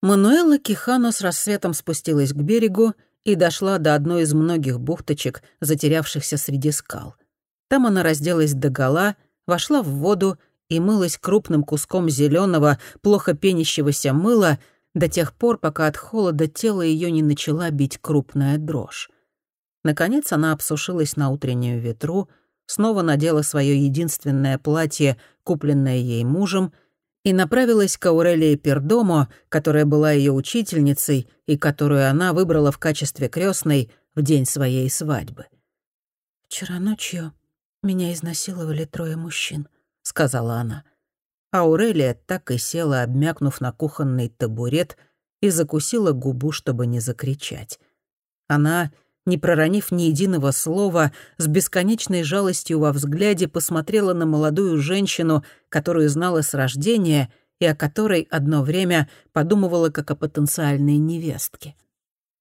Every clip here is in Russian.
Мануэла Кихано с рассветом спустилась к берегу и дошла до одной из многих бухточек, затерявшихся среди скал. Там она разделась догола, вошла в воду и мылась крупным куском зеленого, плохо пенящегося мыла до тех пор, пока от холода тело ее не начала бить крупная дрожь. Наконец она обсушилась на утреннюю ветру, снова надела свое единственное платье, купленное ей мужем, и направилась к Аурелии Пердомо, которая была ее учительницей и которую она выбрала в качестве крестной в день своей свадьбы. «Вчера ночью меня изнасиловали трое мужчин», — сказала она. Аурелия так и села, обмякнув на кухонный табурет, и закусила губу, чтобы не закричать. Она не проронив ни единого слова, с бесконечной жалостью во взгляде посмотрела на молодую женщину, которую знала с рождения и о которой одно время подумывала как о потенциальной невестке.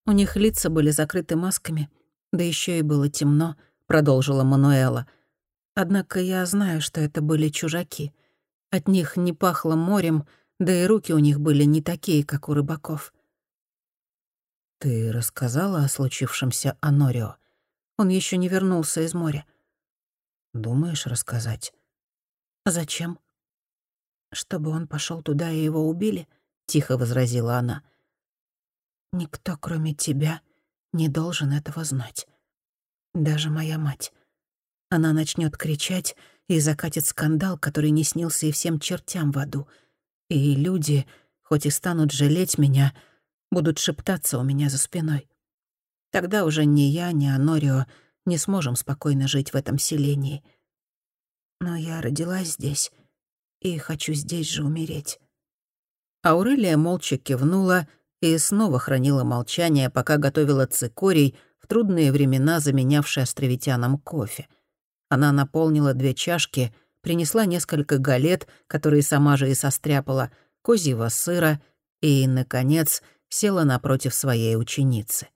«У них лица были закрыты масками, да еще и было темно», — продолжила Мануэла. «Однако я знаю, что это были чужаки. От них не пахло морем, да и руки у них были не такие, как у рыбаков. «Ты рассказала о случившемся Анорио? Он еще не вернулся из моря». «Думаешь рассказать?» «Зачем?» «Чтобы он пошел туда и его убили?» — тихо возразила она. «Никто, кроме тебя, не должен этого знать. Даже моя мать. Она начнет кричать и закатит скандал, который не снился и всем чертям в аду. И люди, хоть и станут жалеть меня, — будут шептаться у меня за спиной. Тогда уже ни я, ни Анорио не сможем спокойно жить в этом селении. Но я родилась здесь и хочу здесь же умереть». Аурелия молча кивнула и снова хранила молчание, пока готовила цикорий, в трудные времена заменявший островитянам кофе. Она наполнила две чашки, принесла несколько галет, которые сама же и состряпала, козьего сыра и, наконец, — села напротив своей ученицы.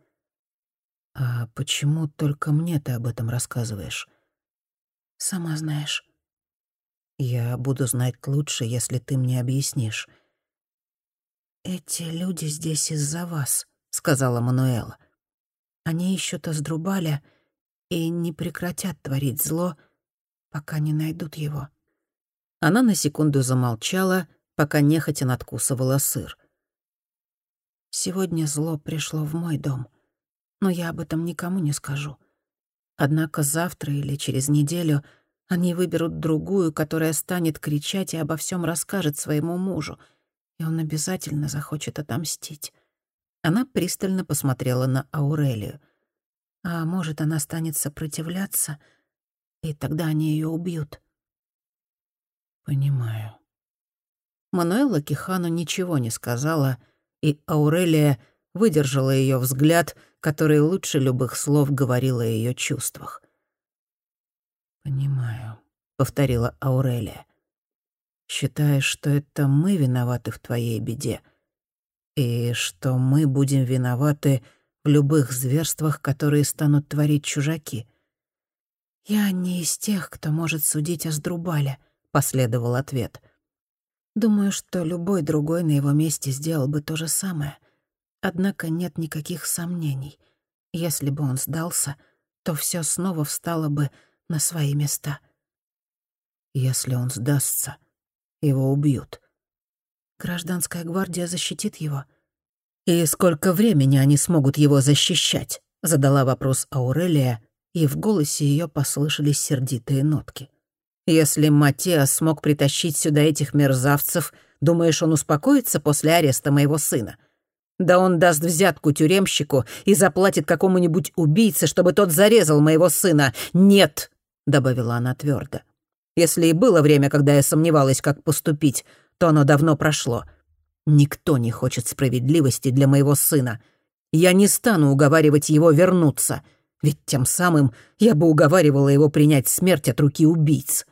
«А почему только мне ты об этом рассказываешь?» «Сама знаешь». «Я буду знать лучше, если ты мне объяснишь». «Эти люди здесь из-за вас», — сказала Мануэла. «Они ищут Аздрубаля и не прекратят творить зло, пока не найдут его». Она на секунду замолчала, пока нехотя надкусывала сыр. Сегодня зло пришло в мой дом, но я об этом никому не скажу. Однако завтра или через неделю они выберут другую, которая станет кричать и обо всем расскажет своему мужу, и он обязательно захочет отомстить. Она пристально посмотрела на Аурелию. А может, она станет сопротивляться, и тогда они ее убьют. Понимаю. Мануэла Кихану ничего не сказала, — и Аурелия выдержала ее взгляд, который лучше любых слов говорил о ее чувствах. «Понимаю», — повторила Аурелия. «Считаешь, что это мы виноваты в твоей беде, и что мы будем виноваты в любых зверствах, которые станут творить чужаки?» «Я не из тех, кто может судить о Сдрубале», — последовал ответ. Думаю, что любой другой на его месте сделал бы то же самое. Однако нет никаких сомнений. Если бы он сдался, то все снова встало бы на свои места. Если он сдастся, его убьют. Гражданская гвардия защитит его. «И сколько времени они смогут его защищать?» — задала вопрос Аурелия, и в голосе ее послышались сердитые нотки. Если Матиас смог притащить сюда этих мерзавцев, думаешь, он успокоится после ареста моего сына? Да он даст взятку тюремщику и заплатит какому-нибудь убийце, чтобы тот зарезал моего сына. Нет, — добавила она твердо. Если и было время, когда я сомневалась, как поступить, то оно давно прошло. Никто не хочет справедливости для моего сына. Я не стану уговаривать его вернуться, ведь тем самым я бы уговаривала его принять смерть от руки убийц.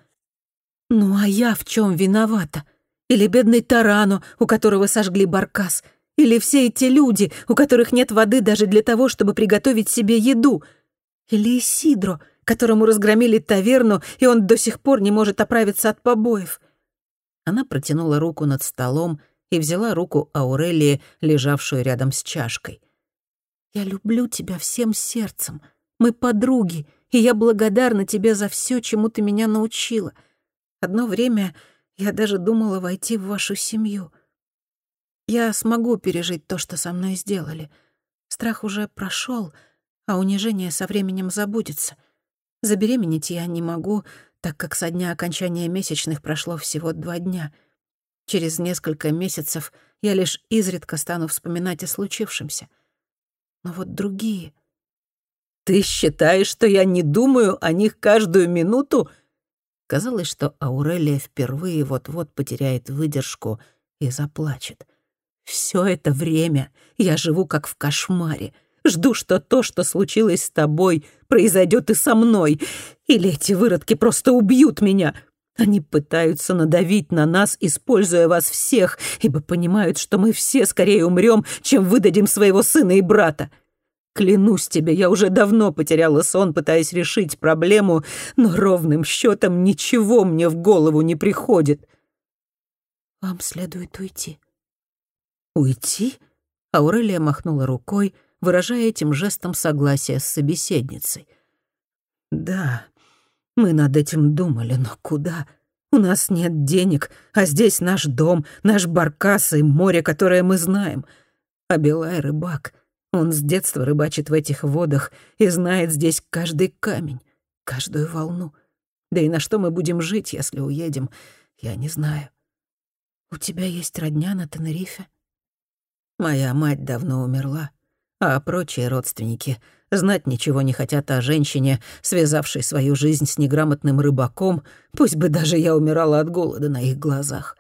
«Ну а я в чем виновата? Или бедный Тарану, у которого сожгли баркас? Или все эти люди, у которых нет воды даже для того, чтобы приготовить себе еду? Или Исидро, которому разгромили таверну, и он до сих пор не может оправиться от побоев?» Она протянула руку над столом и взяла руку Аурелии, лежавшую рядом с чашкой. «Я люблю тебя всем сердцем. Мы подруги, и я благодарна тебе за все, чему ты меня научила. Одно время я даже думала войти в вашу семью. Я смогу пережить то, что со мной сделали. Страх уже прошел, а унижение со временем забудется. Забеременеть я не могу, так как со дня окончания месячных прошло всего два дня. Через несколько месяцев я лишь изредка стану вспоминать о случившемся. Но вот другие... «Ты считаешь, что я не думаю о них каждую минуту?» Казалось, что Аурелия впервые вот-вот потеряет выдержку и заплачет. «Всё это время я живу как в кошмаре. Жду, что то, что случилось с тобой, произойдет и со мной. Или эти выродки просто убьют меня. Они пытаются надавить на нас, используя вас всех, ибо понимают, что мы все скорее умрем, чем выдадим своего сына и брата. Клянусь тебе, я уже давно потеряла сон, пытаясь решить проблему, но ровным счетом ничего мне в голову не приходит. Вам следует уйти. Уйти? Аурелия махнула рукой, выражая этим жестом согласие с собеседницей. «Да, мы над этим думали, но куда? У нас нет денег, а здесь наш дом, наш баркас и море, которое мы знаем. А Белай рыбак, он с детства рыбачит в этих водах и знает здесь каждый камень, каждую волну. Да и на что мы будем жить, если уедем, я не знаю. У тебя есть родня на Тенерифе? Моя мать давно умерла а прочие родственники знать ничего не хотят о женщине, связавшей свою жизнь с неграмотным рыбаком, пусть бы даже я умирала от голода на их глазах.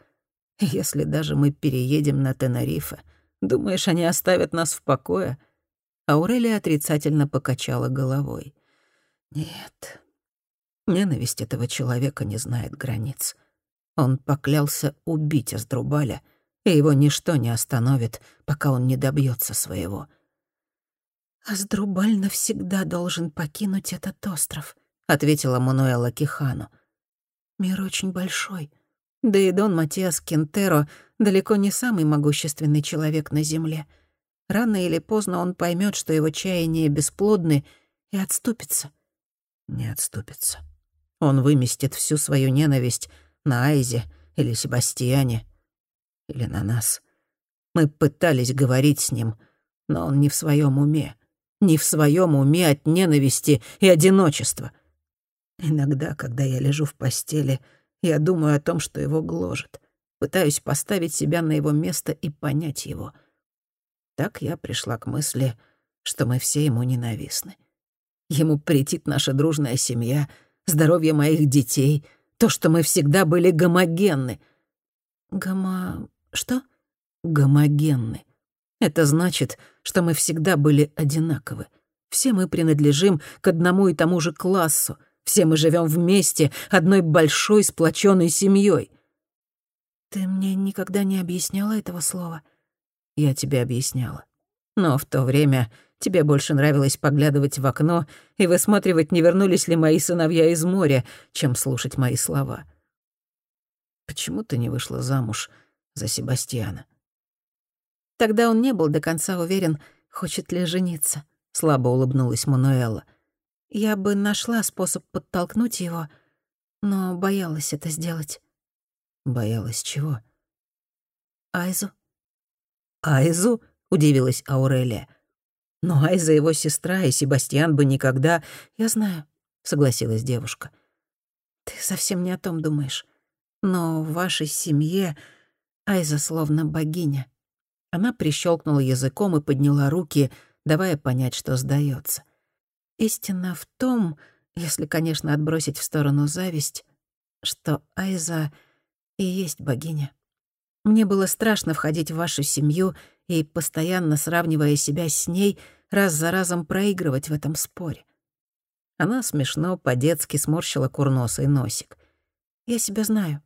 Если даже мы переедем на Тенерифе, думаешь, они оставят нас в покое?» Аурелия отрицательно покачала головой. «Нет, ненависть этого человека не знает границ. Он поклялся убить Аздрубаля, и его ничто не остановит, пока он не добьется своего». «Аздрубаль навсегда должен покинуть этот остров», — ответила Мануэла Кихану. «Мир очень большой. Да и Дон Матиас Кентеро далеко не самый могущественный человек на Земле. Рано или поздно он поймет, что его чаяния бесплодны, и отступится». «Не отступится. Он выместит всю свою ненависть на Айзе или Себастьяне, или на нас. Мы пытались говорить с ним, но он не в своем уме не в своем уме от ненависти и одиночества. Иногда, когда я лежу в постели, я думаю о том, что его гложет. Пытаюсь поставить себя на его место и понять его. Так я пришла к мысли, что мы все ему ненавистны. Ему претит наша дружная семья, здоровье моих детей, то, что мы всегда были гомогенны. Гомо... что? Гомогенны. Это значит, что мы всегда были одинаковы. Все мы принадлежим к одному и тому же классу. Все мы живем вместе, одной большой сплоченной семьей. Ты мне никогда не объясняла этого слова? Я тебе объясняла. Но в то время тебе больше нравилось поглядывать в окно и высматривать, не вернулись ли мои сыновья из моря, чем слушать мои слова. Почему ты не вышла замуж за Себастьяна? Тогда он не был до конца уверен, хочет ли жениться. Слабо улыбнулась Мануэла. Я бы нашла способ подтолкнуть его, но боялась это сделать. Боялась чего? Айзу. Айзу? Удивилась Аурелия. Но Айза его сестра, и Себастьян бы никогда... Я знаю, согласилась девушка. Ты совсем не о том думаешь. Но в вашей семье Айза словно богиня. Она прищелкнула языком и подняла руки, давая понять, что сдается. Истина в том, если, конечно, отбросить в сторону зависть, что Айза и есть богиня. Мне было страшно входить в вашу семью и, постоянно сравнивая себя с ней, раз за разом проигрывать в этом споре. Она смешно, по-детски сморщила курносый носик. «Я себя знаю.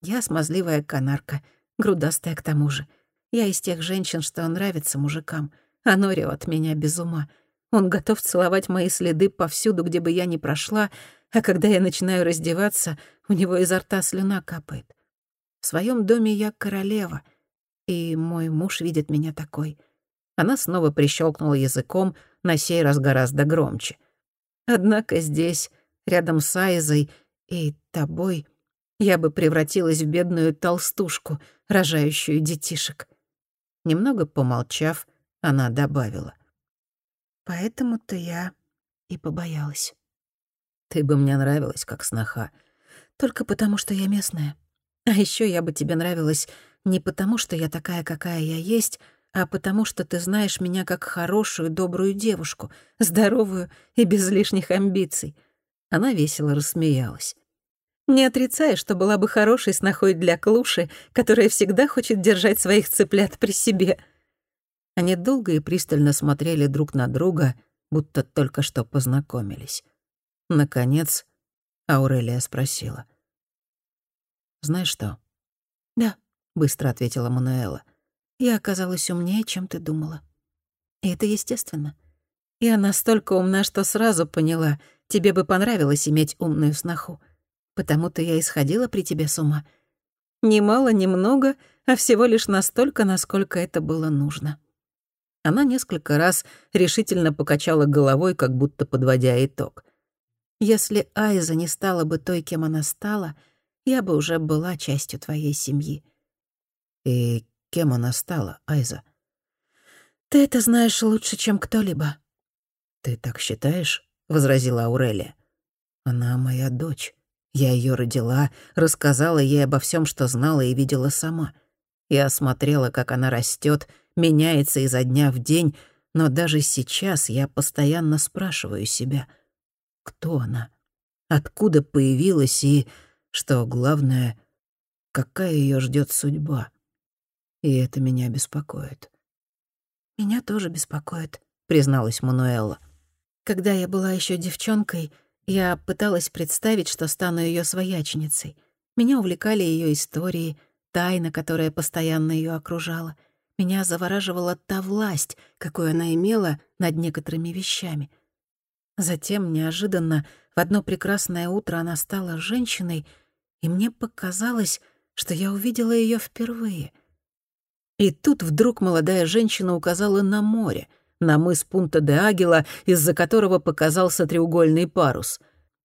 Я смазливая канарка, грудастая к тому же. Я из тех женщин, что нравится мужикам. А Норио от меня без ума. Он готов целовать мои следы повсюду, где бы я ни прошла, а когда я начинаю раздеваться, у него изо рта слюна капает. В своем доме я королева. И мой муж видит меня такой. Она снова прищелкнула языком, на сей раз гораздо громче. Однако здесь, рядом с Айзой и тобой, я бы превратилась в бедную толстушку, рожающую детишек. Немного помолчав, она добавила. Поэтому-то я и побоялась. Ты бы мне нравилась, как сноха. Только потому, что я местная. А еще я бы тебе нравилась не потому, что я такая, какая я есть, а потому что ты знаешь меня как хорошую, добрую девушку, здоровую и без лишних амбиций. Она весело рассмеялась. Не отрицая, что была бы хорошей снохой для Клуши, которая всегда хочет держать своих цыплят при себе. Они долго и пристально смотрели друг на друга, будто только что познакомились. Наконец, Аурелия спросила. «Знаешь что?» «Да», — быстро ответила Мануэла. «Я оказалась умнее, чем ты думала. И это естественно. Я настолько умна, что сразу поняла, тебе бы понравилось иметь умную сноху. Потому-то я исходила при тебе с ума. Ни мало, ни много, а всего лишь настолько, насколько это было нужно». Она несколько раз решительно покачала головой, как будто подводя итог. Если Айза не стала бы той, кем она стала, я бы уже была частью твоей семьи. И кем она стала, Айза? Ты это знаешь лучше, чем кто-либо. Ты так считаешь? возразила Аурелия. Она моя дочь. Я ее родила, рассказала ей обо всем, что знала и видела сама. Я смотрела, как она растет, меняется изо дня в день, но даже сейчас я постоянно спрашиваю себя — кто она? Откуда появилась и, что главное, какая ее ждет судьба? И это меня беспокоит. «Меня тоже беспокоит», — призналась Мануэла. «Когда я была еще девчонкой, я пыталась представить, что стану ее свояченицей. Меня увлекали ее истории, тайна, которая постоянно ее окружала. Меня завораживала та власть, какую она имела над некоторыми вещами — Затем, неожиданно, в одно прекрасное утро она стала женщиной, и мне показалось, что я увидела ее впервые. И тут вдруг молодая женщина указала на море, на мыс Пунта-де Агела, из-за которого показался треугольный парус.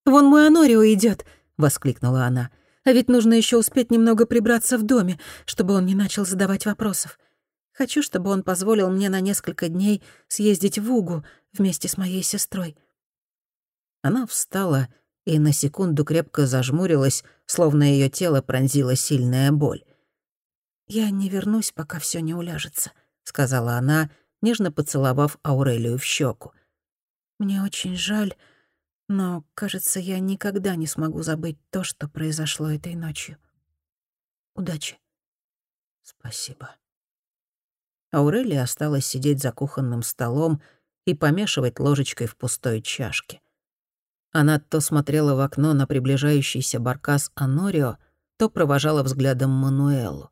«Вон мой Анорио идет, воскликнула она. «А ведь нужно еще успеть немного прибраться в доме, чтобы он не начал задавать вопросов. Хочу, чтобы он позволил мне на несколько дней съездить в Угу вместе с моей сестрой. Она встала и на секунду крепко зажмурилась, словно ее тело пронзила сильная боль. «Я не вернусь, пока все не уляжется», — сказала она, нежно поцеловав Аурелию в щеку. «Мне очень жаль, но, кажется, я никогда не смогу забыть то, что произошло этой ночью. Удачи». «Спасибо». Аурелия осталась сидеть за кухонным столом и помешивать ложечкой в пустой чашке. Она то смотрела в окно на приближающийся баркас Анорио, то провожала взглядом Мануэлу.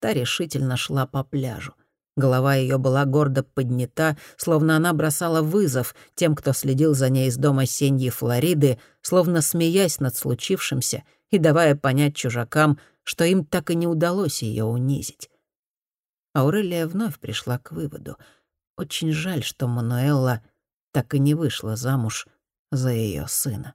Та решительно шла по пляжу. Голова ее была гордо поднята, словно она бросала вызов тем, кто следил за ней из дома Сеньи Флориды, словно смеясь над случившимся и давая понять чужакам, что им так и не удалось ее унизить. Аурелия вновь пришла к выводу. Очень жаль, что Мануэлла так и не вышла замуж за ее сына.